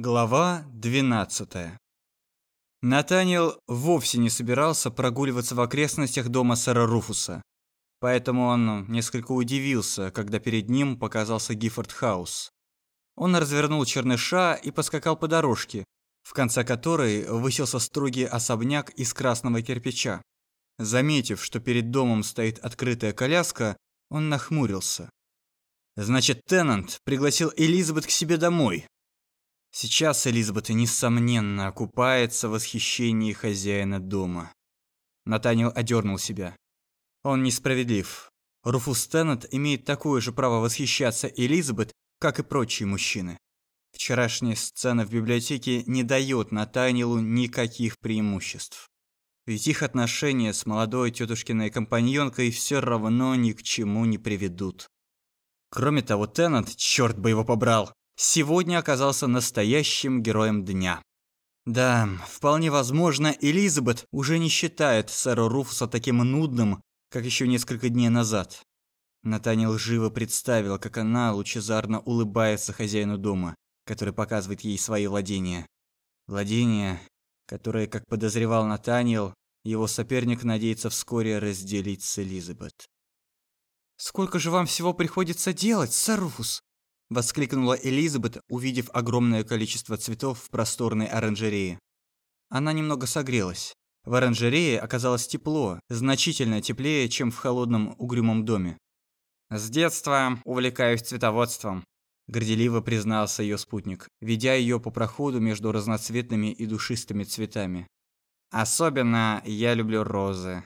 Глава 12. Натаниэл вовсе не собирался прогуливаться в окрестностях дома сэра Руфуса. Поэтому он несколько удивился, когда перед ним показался Гиффорд Хаус. Он развернул черныша и поскакал по дорожке, в конце которой высился строгий особняк из красного кирпича. Заметив, что перед домом стоит открытая коляска, он нахмурился. Значит, Теннант пригласил Элизабет к себе домой, Сейчас Элизабет, несомненно, окупается в восхищении хозяина дома. Натаниэл одернул себя. Он несправедлив. Руфус Теннет имеет такое же право восхищаться Элизабет, как и прочие мужчины. Вчерашняя сцена в библиотеке не дает Натаниэлу никаких преимуществ. Ведь их отношения с молодой тетушкиной компаньонкой все равно ни к чему не приведут. Кроме того, Теннет, черт бы его побрал, сегодня оказался настоящим героем дня. Да, вполне возможно, Элизабет уже не считает сэра Руфуса таким нудным, как еще несколько дней назад. Натаниэл живо представил, как она лучезарно улыбается хозяину дома, который показывает ей свои владения. Владения, которые, как подозревал Натаниэл, его соперник надеется вскоре разделить с Элизабет. «Сколько же вам всего приходится делать, сэр Руфус?» Воскликнула Элизабет, увидев огромное количество цветов в просторной оранжерее. Она немного согрелась. В оранжерее оказалось тепло, значительно теплее, чем в холодном угрюмом доме. С детства увлекаюсь цветоводством, горделиво признался ее спутник, ведя ее по проходу между разноцветными и душистыми цветами. Особенно я люблю розы.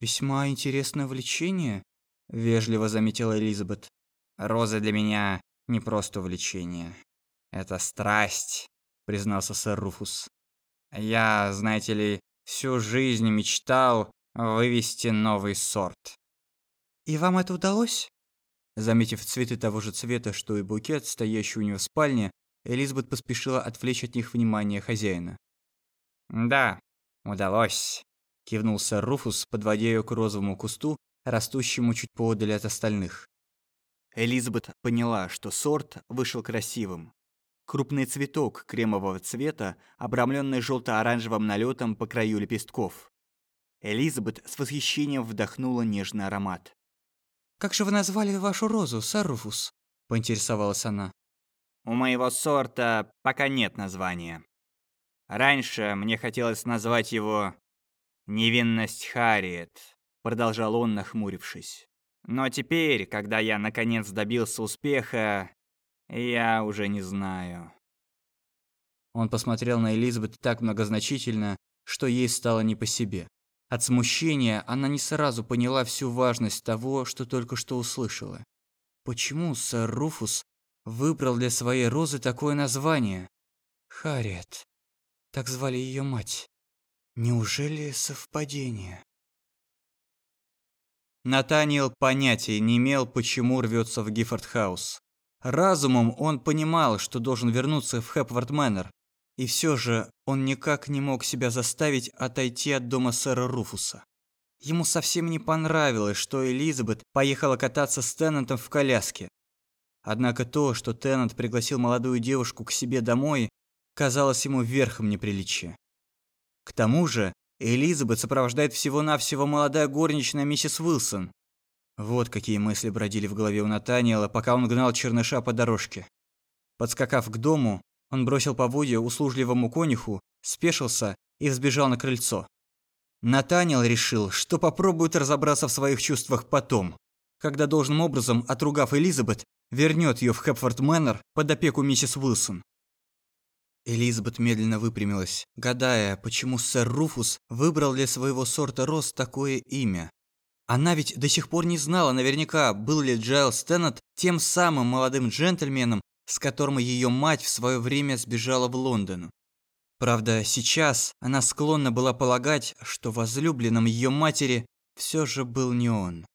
Весьма интересное увлечение, вежливо заметила Элизабет. Розы для меня не просто увлечение. Это страсть, признался сэр Руфус. Я, знаете ли, всю жизнь мечтал вывести новый сорт. И вам это удалось? Заметив цветы того же цвета, что и букет, стоящий у нее в спальне, Элизабет поспешила отвлечь от них внимание хозяина. «Да, удалось», – кивнул сэр Руфус, подводя ее к розовому кусту, растущему чуть поодаль от остальных. Элизабет поняла, что сорт вышел красивым. Крупный цветок кремового цвета, обрамленный желто-оранжевым налетом по краю лепестков. Элизабет с восхищением вдохнула нежный аромат. «Как же вы назвали вашу розу, Саруфус?» – поинтересовалась она. «У моего сорта пока нет названия. Раньше мне хотелось назвать его «Невинность Харриет», – продолжал он, нахмурившись. Но теперь, когда я наконец добился успеха, я уже не знаю. Он посмотрел на Элизабет так многозначительно, что ей стало не по себе. От смущения она не сразу поняла всю важность того, что только что услышала. Почему сэр Руфус выбрал для своей розы такое название? Харриет. Так звали ее мать. Неужели совпадение? Натаниэл понятия не имел, почему рвется в Гиффорд-хаус. Разумом он понимал, что должен вернуться в Хэпворд Мэнор, и все же он никак не мог себя заставить отойти от дома сэра Руфуса. Ему совсем не понравилось, что Элизабет поехала кататься с Теннантом в коляске. Однако то, что Теннант пригласил молодую девушку к себе домой, казалось ему верхом неприличия. К тому же, Элизабет сопровождает всего-навсего молодая горничная миссис Уилсон. Вот какие мысли бродили в голове у Натаниэла, пока он гнал черныша по дорожке. Подскакав к дому, он бросил поводья услужливому конюху, спешился и взбежал на крыльцо. Натаниэл решил, что попробует разобраться в своих чувствах потом, когда должным образом, отругав Элизабет, вернет ее в Хэпворд Мэнор под опеку миссис Уилсон. Элизабет медленно выпрямилась, гадая, почему сэр Руфус выбрал для своего сорта роз такое имя. Она ведь до сих пор не знала наверняка, был ли Джайлс Теннет тем самым молодым джентльменом, с которым ее мать в свое время сбежала в Лондон. Правда, сейчас она склонна была полагать, что возлюбленным ее матери все же был не он.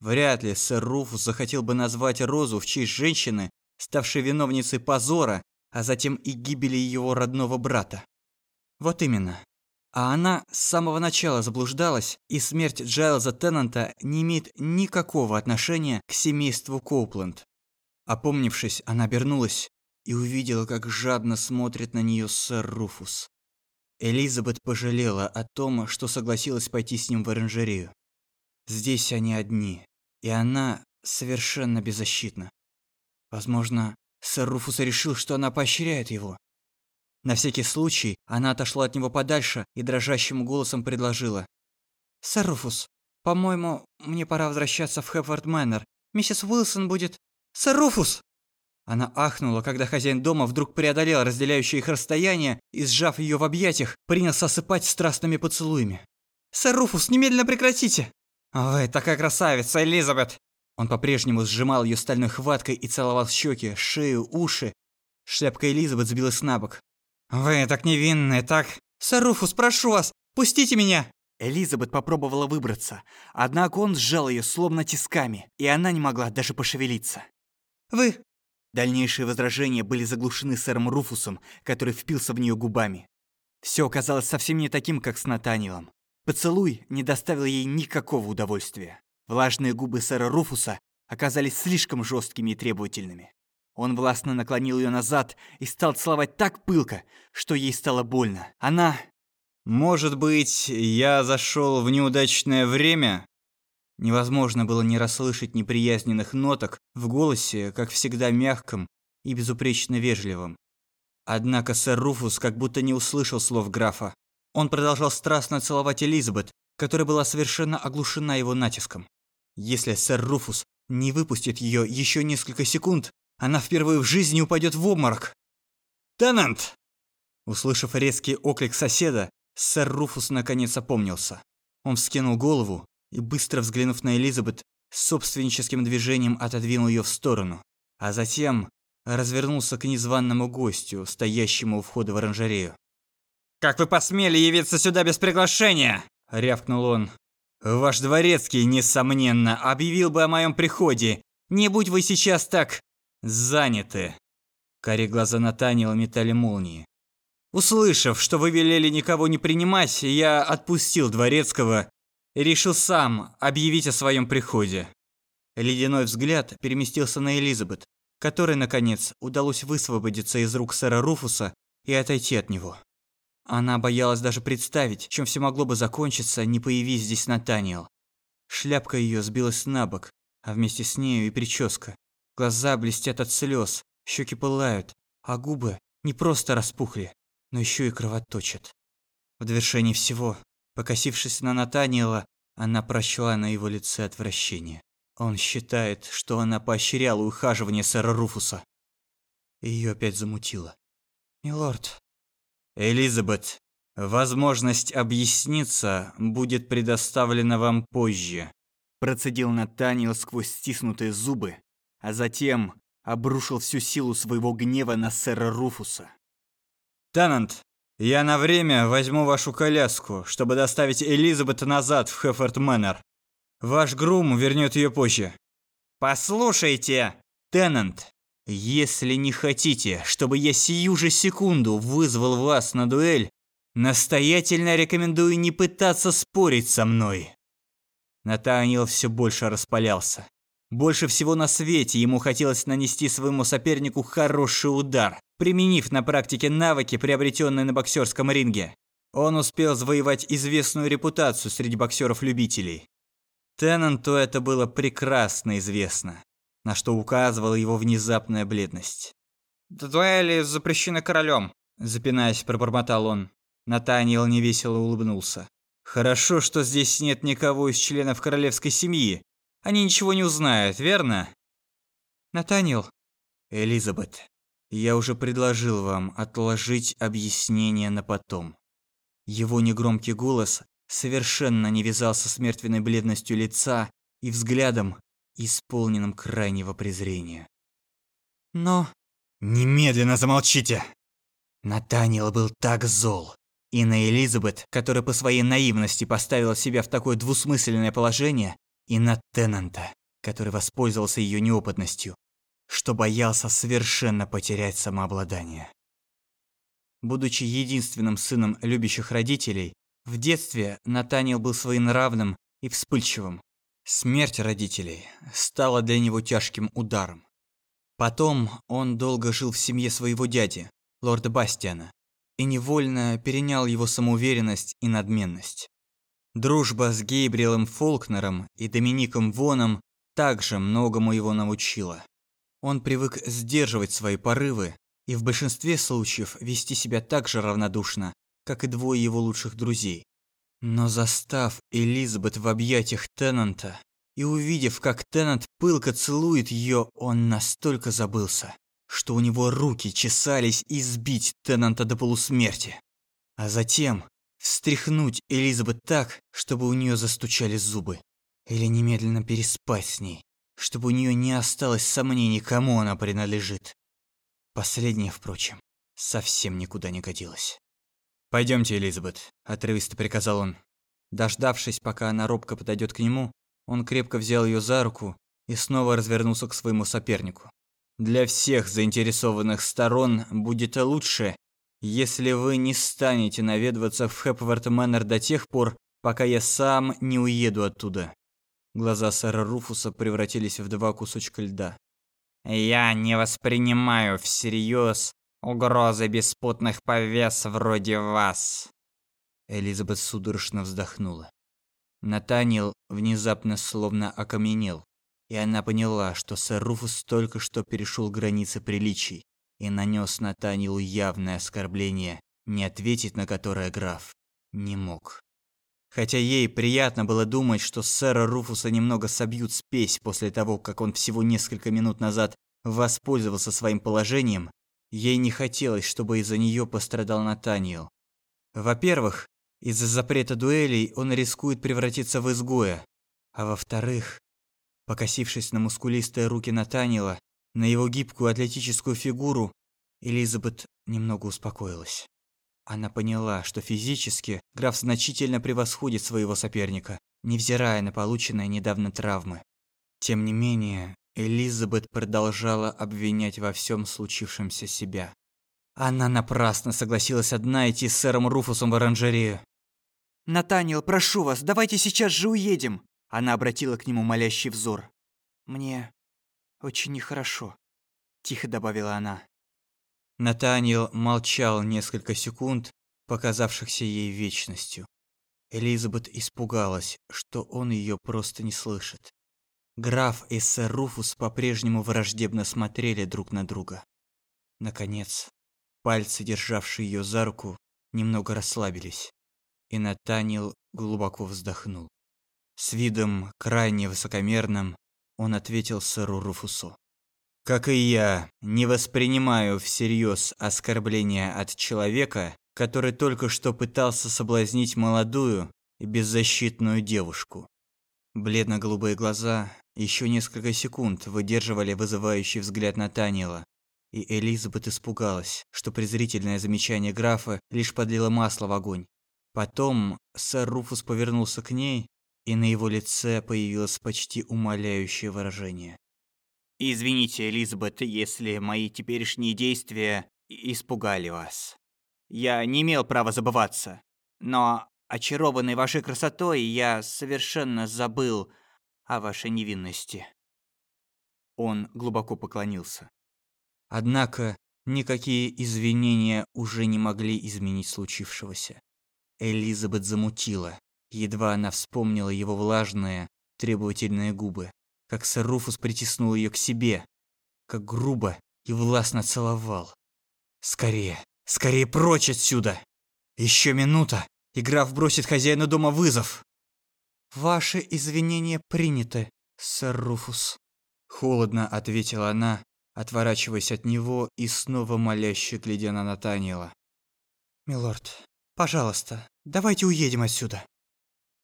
Вряд ли сэр Руфус захотел бы назвать Розу в честь женщины, ставшей виновницей позора, а затем и гибели его родного брата. Вот именно. А она с самого начала заблуждалась, и смерть Джайлза Теннанта не имеет никакого отношения к семейству Коупленд. Опомнившись, она обернулась и увидела, как жадно смотрит на нее сэр Руфус. Элизабет пожалела о том, что согласилась пойти с ним в оранжерею. Здесь они одни, и она совершенно беззащитна. Возможно, сэр Руфус решил, что она поощряет его. На всякий случай она отошла от него подальше и дрожащим голосом предложила. «Сэр Руфус, по-моему, мне пора возвращаться в Хэпфорд Мэннер. Миссис Уилсон будет...» «Сэр Руфус!» Она ахнула, когда хозяин дома вдруг преодолел разделяющее их расстояние и, сжав ее в объятиях, принялся осыпать страстными поцелуями. «Сэр Руфус, немедленно прекратите!» «Вы такая красавица, Элизабет!» Он по-прежнему сжимал ее стальной хваткой и целовал щеки, шею, уши. Шляпка Элизабет сбилась на бок. «Вы так невинны, так...» «Сэр Руфус, прошу вас, пустите меня!» Элизабет попробовала выбраться, однако он сжал ее словно тисками, и она не могла даже пошевелиться. «Вы...» Дальнейшие возражения были заглушены сэром Руфусом, который впился в нее губами. Все оказалось совсем не таким, как с Натаниэлом. Поцелуй не доставил ей никакого удовольствия. Влажные губы сэра Руфуса оказались слишком жесткими и требовательными. Он властно наклонил ее назад и стал целовать так пылко, что ей стало больно. Она... «Может быть, я зашел в неудачное время?» Невозможно было не расслышать неприязненных ноток в голосе, как всегда мягком и безупречно вежливом. Однако сэр Руфус как будто не услышал слов графа. Он продолжал страстно целовать Элизабет, которая была совершенно оглушена его натиском. Если сэр Руфус не выпустит ее еще несколько секунд, она впервые в жизни упадет в обморок. «Теннант!» Услышав резкий оклик соседа, сэр Руфус наконец опомнился. Он вскинул голову и, быстро взглянув на Элизабет, собственническим движением отодвинул ее в сторону, а затем развернулся к незваному гостю, стоящему у входа в оранжерею. «Как вы посмели явиться сюда без приглашения?» – рявкнул он. «Ваш дворецкий, несомненно, объявил бы о моем приходе. Не будь вы сейчас так... заняты». Карие глаза Натаниэла метали молнии. Услышав, что вы велели никого не принимать, я отпустил дворецкого и решил сам объявить о своем приходе. Ледяной взгляд переместился на Элизабет, которой, наконец, удалось высвободиться из рук сэра Руфуса и отойти от него. Она боялась даже представить, чем все могло бы закончиться, не появись здесь Натаниэл. Шляпка ее сбилась на бок, а вместе с нею и прическа. Глаза блестят от слез, щеки пылают, а губы не просто распухли, но еще и кровоточат. В довершении всего, покосившись на Натаниэла, она прочла на его лице отвращение. Он считает, что она поощряла ухаживание сэра Руфуса. Ее опять замутило. «Милорд, Элизабет, возможность объясниться будет предоставлена вам позже. Процедил Натаниэл сквозь стиснутые зубы, а затем обрушил всю силу своего гнева на сэра Руфуса. Танант, я на время возьму вашу коляску, чтобы доставить Элизабет назад в Хеффорд Мэннер. Ваш грум вернет ее позже. Послушайте, Теннант, если не хотите, чтобы я сию же секунду вызвал вас на дуэль, настоятельно рекомендую не пытаться спорить со мной. Натаниэл все больше распалялся. Больше всего на свете ему хотелось нанести своему сопернику хороший удар, применив на практике навыки, приобретенные на боксерском ринге. Он успел завоевать известную репутацию среди боксеров-любителей. Теннанту это было прекрасно известно на что указывала его внезапная бледность. «Дуэли запрещены королем», – запинаясь, пробормотал он. Натаниэл невесело улыбнулся. «Хорошо, что здесь нет никого из членов королевской семьи. Они ничего не узнают, верно?» «Натаниэл». «Элизабет, я уже предложил вам отложить объяснение на потом». Его негромкий голос совершенно не вязался с мертвенной бледностью лица и взглядом, исполненном крайнего презрения. Но... Немедленно замолчите! Натаниэл был так зол. И на Элизабет, которая по своей наивности поставила себя в такое двусмысленное положение, и на Теннанта, который воспользовался ее неопытностью, что боялся совершенно потерять самообладание. Будучи единственным сыном любящих родителей, в детстве Натаниэл был своенравным и вспыльчивым, Смерть родителей стала для него тяжким ударом. Потом он долго жил в семье своего дяди, лорда Бастиана, и невольно перенял его самоуверенность и надменность. Дружба с Гейбриэлем Фолкнером и Домиником Воном также многому его научила. Он привык сдерживать свои порывы и в большинстве случаев вести себя так же равнодушно, как и двое его лучших друзей. Но застав Элизабет в объятиях Теннанта и увидев, как Теннант пылко целует ее, он настолько забылся, что у него руки чесались избить Теннанта до полусмерти. А затем встряхнуть Элизабет так, чтобы у нее застучали зубы. Или немедленно переспать с ней, чтобы у нее не осталось сомнений, кому она принадлежит. Последнее, впрочем, совсем никуда не годилось. «Пойдемте, Элизабет», – отрывисто приказал он. Дождавшись, пока она робко подойдет к нему, он крепко взял ее за руку и снова развернулся к своему сопернику. «Для всех заинтересованных сторон будет лучше, если вы не станете наведываться в Хэпворт Мэннер до тех пор, пока я сам не уеду оттуда. Глаза сэра Руфуса превратились в два кусочка льда. «Я не воспринимаю всерьез угрозы беспутных повес вроде вас». Элизабет судорожно вздохнула. Натаниэл внезапно словно окаменел, и она поняла, что сэр Руфус только что перешел границы приличий и нанес Натаниэлу явное оскорбление, не ответить на которое граф не мог. Хотя ей приятно было думать, что сэра Руфуса немного собьют спесь после того, как он всего несколько минут назад воспользовался своим положением, ей не хотелось, чтобы из-за нее пострадал Натаниэл. Во-первых, из-за запрета дуэлей он рискует превратиться в изгоя, а во-вторых, покосившись на мускулистые руки Натаниэла, на его гибкую атлетическую фигуру, Элизабет немного успокоилась. Она поняла, что физически граф значительно превосходит своего соперника, невзирая на полученные недавно травмы. Тем не менее, Элизабет продолжала обвинять во всем случившемся себя. Она напрасно согласилась одна идти с сэром Руфусом в оранжерею. «Натаниэл, прошу вас, давайте сейчас же уедем!» Она обратила к нему молящий взор. «Мне очень нехорошо», – тихо добавила она. Натаниэл молчал несколько секунд, показавшихся ей вечностью. Элизабет испугалась, что он ее просто не слышит. Граф и сэр Руфус по-прежнему враждебно смотрели друг на друга. Наконец, пальцы, державшие ее за руку, немного расслабились, и Натаниэл глубоко вздохнул. С видом крайне высокомерным он ответил сэру Руфусу. Как и я, не воспринимаю всерьез оскорбления от человека, который только что пытался соблазнить молодую и беззащитную девушку. Бледно-голубые глаза еще несколько секунд выдерживали вызывающий взгляд Натаниэла, и Элизабет испугалась, что презрительное замечание графа лишь подлило масло в огонь. Потом сэр Руфус повернулся к ней, и на его лице появилось почти умоляющее выражение. Извините, Элизабет, если мои теперешние действия испугали вас. Я не имел права забываться, но очарованный вашей красотой, я совершенно забыл о вашей невинности. Он глубоко поклонился. Однако никакие извинения уже не могли изменить случившегося. Элизабет замутила, едва она вспомнила его влажные, требовательные губы как сэр Руфус притиснул ее к себе, как грубо и властно целовал. «Скорее, скорее прочь отсюда! Еще минута, и граф бросит хозяину дома вызов!» «Ваши извинения приняты, сэр Руфус», — холодно ответила она, отворачиваясь от него и снова моляще глядя на Натаниэла. «Милорд, пожалуйста, давайте уедем отсюда».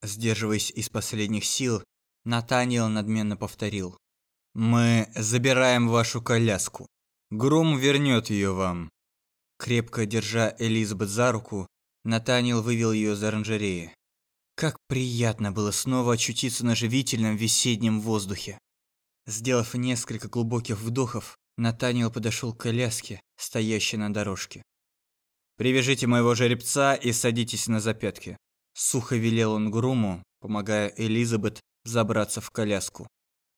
Сдерживаясь из последних сил, Натаниэл надменно повторил. «Мы забираем вашу коляску. Гром вернет ее вам». Крепко держа Элизабет за руку, Натаниэл вывел ее из оранжереи. Как приятно было снова очутиться на живительном весеннем воздухе. Сделав несколько глубоких вдохов, Натаниэл подошел к коляске, стоящей на дорожке. «Привяжите моего жеребца и садитесь на запятки», – сухо велел он груму, помогая Элизабет забраться в коляску.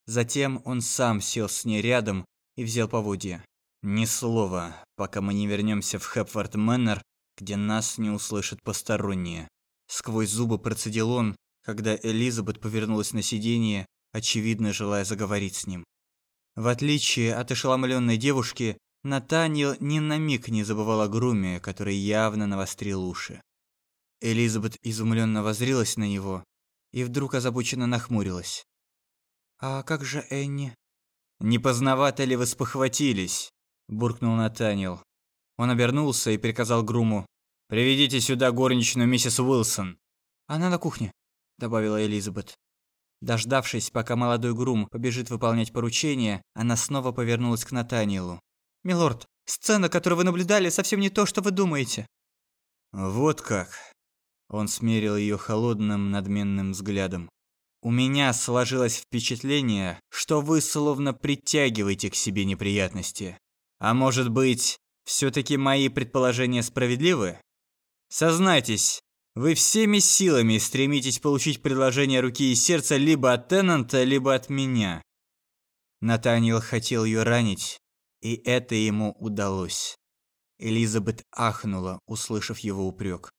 Затем он сам сел с ней рядом и взял поводья. Ни слова, пока мы не вернемся в Хепфорд Мэннер, где нас не услышат посторонние. Сквозь зубы процедил он, когда Элизабет повернулась на сиденье, очевидно желая заговорить с ним. В отличие от ошеломленной девушки, Натаниэл ни на миг не забывал о груме, который явно навострил уши. Элизабет изумленно воззрилась на него и вдруг озабоченно нахмурилась. «А как же Энни?» «Не поздновато ли вы спохватились?» – буркнул Натаниэл. Он обернулся и приказал груму. «Приведите сюда горничную миссис Уилсон». «Она на кухне», – добавила Элизабет. Дождавшись, пока молодой грум побежит выполнять поручение, она снова повернулась к Натаниэлу. «Милорд, сцена, которую вы наблюдали, совсем не то, что вы думаете». «Вот как». Он смерил ее холодным, надменным взглядом. У меня сложилось впечатление, что вы словно притягиваете к себе неприятности. А может быть, все-таки мои предположения справедливы? Сознайтесь, вы всеми силами стремитесь получить предложение руки и сердца либо от Теннанта, либо от меня. Натаниэл хотел ее ранить, и это ему удалось. Элизабет ахнула, услышав его упрек.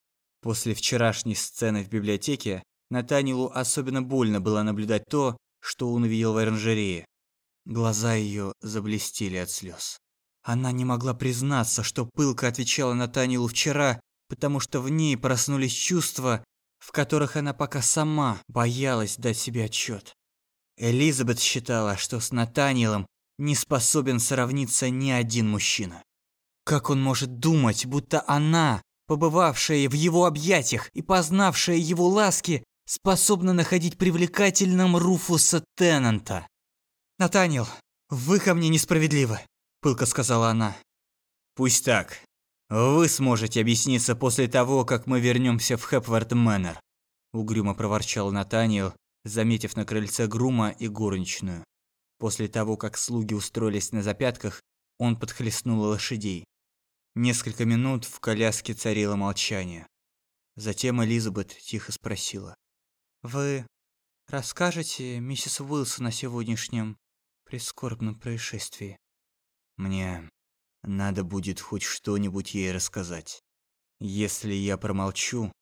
После вчерашней сцены в библиотеке Натанилу особенно больно было наблюдать то, что он увидел в оранжерее. Глаза ее заблестели от слез. Она не могла признаться, что пылко отвечала Натанилу вчера, потому что в ней проснулись чувства, в которых она пока сама боялась дать себе отчет. Элизабет считала, что с Натаниелом не способен сравниться ни один мужчина. Как он может думать, будто она, побывавшая в его объятиях и познавшая его ласки, способна находить привлекательным Руфуса Теннанта. «Натаниэл, вы ко мне несправедливы», – пылко сказала она. «Пусть так. Вы сможете объясниться после того, как мы вернемся в Хепвард Мэннер», – угрюмо проворчал Натаниэл, заметив на крыльце грума и горничную. После того, как слуги устроились на запятках, он подхлестнул лошадей. Несколько минут в коляске царило молчание. Затем Элизабет тихо спросила. Вы расскажете миссис Уилсон о сегодняшнем прискорбном происшествии? Мне надо будет хоть что-нибудь ей рассказать. Если я промолчу,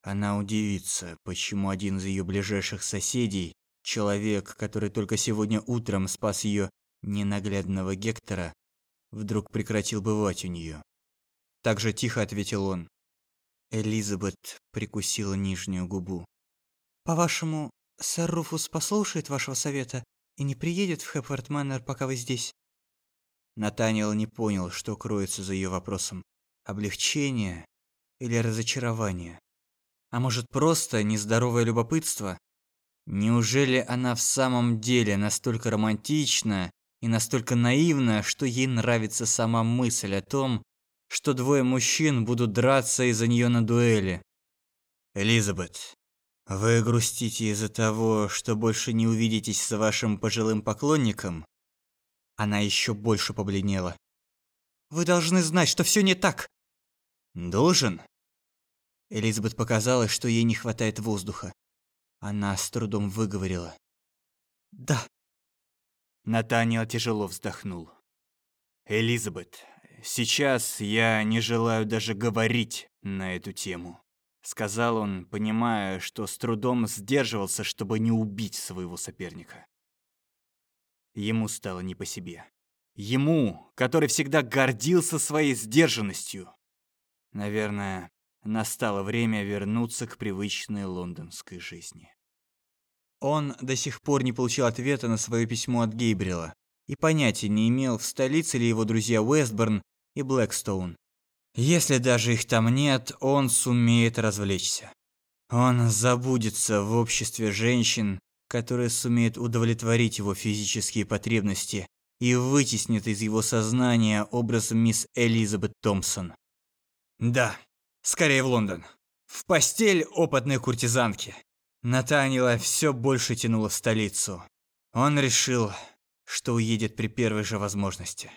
она удивится, почему один из ее ближайших соседей, человек, который только сегодня утром спас ее ненаглядного Гектора, вдруг прекратил бывать у нее. Так же тихо ответил он. Элизабет прикусила нижнюю губу. По-вашему, сэр Руфус послушает вашего совета и не приедет в Хэпфорд Мэннер, пока вы здесь? Натаниэл не понял, что кроется за ее вопросом. Облегчение или разочарование? А может, просто нездоровое любопытство? Неужели она в самом деле настолько романтична и настолько наивна, что ей нравится сама мысль о том, что двое мужчин будут драться из-за нее на дуэли? Элизабет, вы грустите из-за того, что больше не увидитесь с вашим пожилым поклонником? Она еще больше побледнела. Вы должны знать, что все не так. Должен? Элизабет показалось, что ей не хватает воздуха. Она с трудом выговорила. Да. Натаниэл тяжело вздохнул. Элизабет, сейчас я не желаю даже говорить на эту тему сказал он, понимая, что с трудом сдерживался, чтобы не убить своего соперника. Ему стало не по себе. Ему, который всегда гордился своей сдержанностью. Наверное, настало время вернуться к привычной лондонской жизни. Он до сих пор не получил ответа на свое письмо от Гейбрила и понятия не имел, в столице ли его друзья Уэстборн и Блэкстоун. Если даже их там нет, он сумеет развлечься. Он забудется в обществе женщин, которые сумеют удовлетворить его физические потребности и вытеснит из его сознания образ мисс Элизабет Томпсон. Да, скорее в Лондон. В постель опытной куртизанки. Натанила все больше тянуло в столицу. Он решил, что уедет при первой же возможности.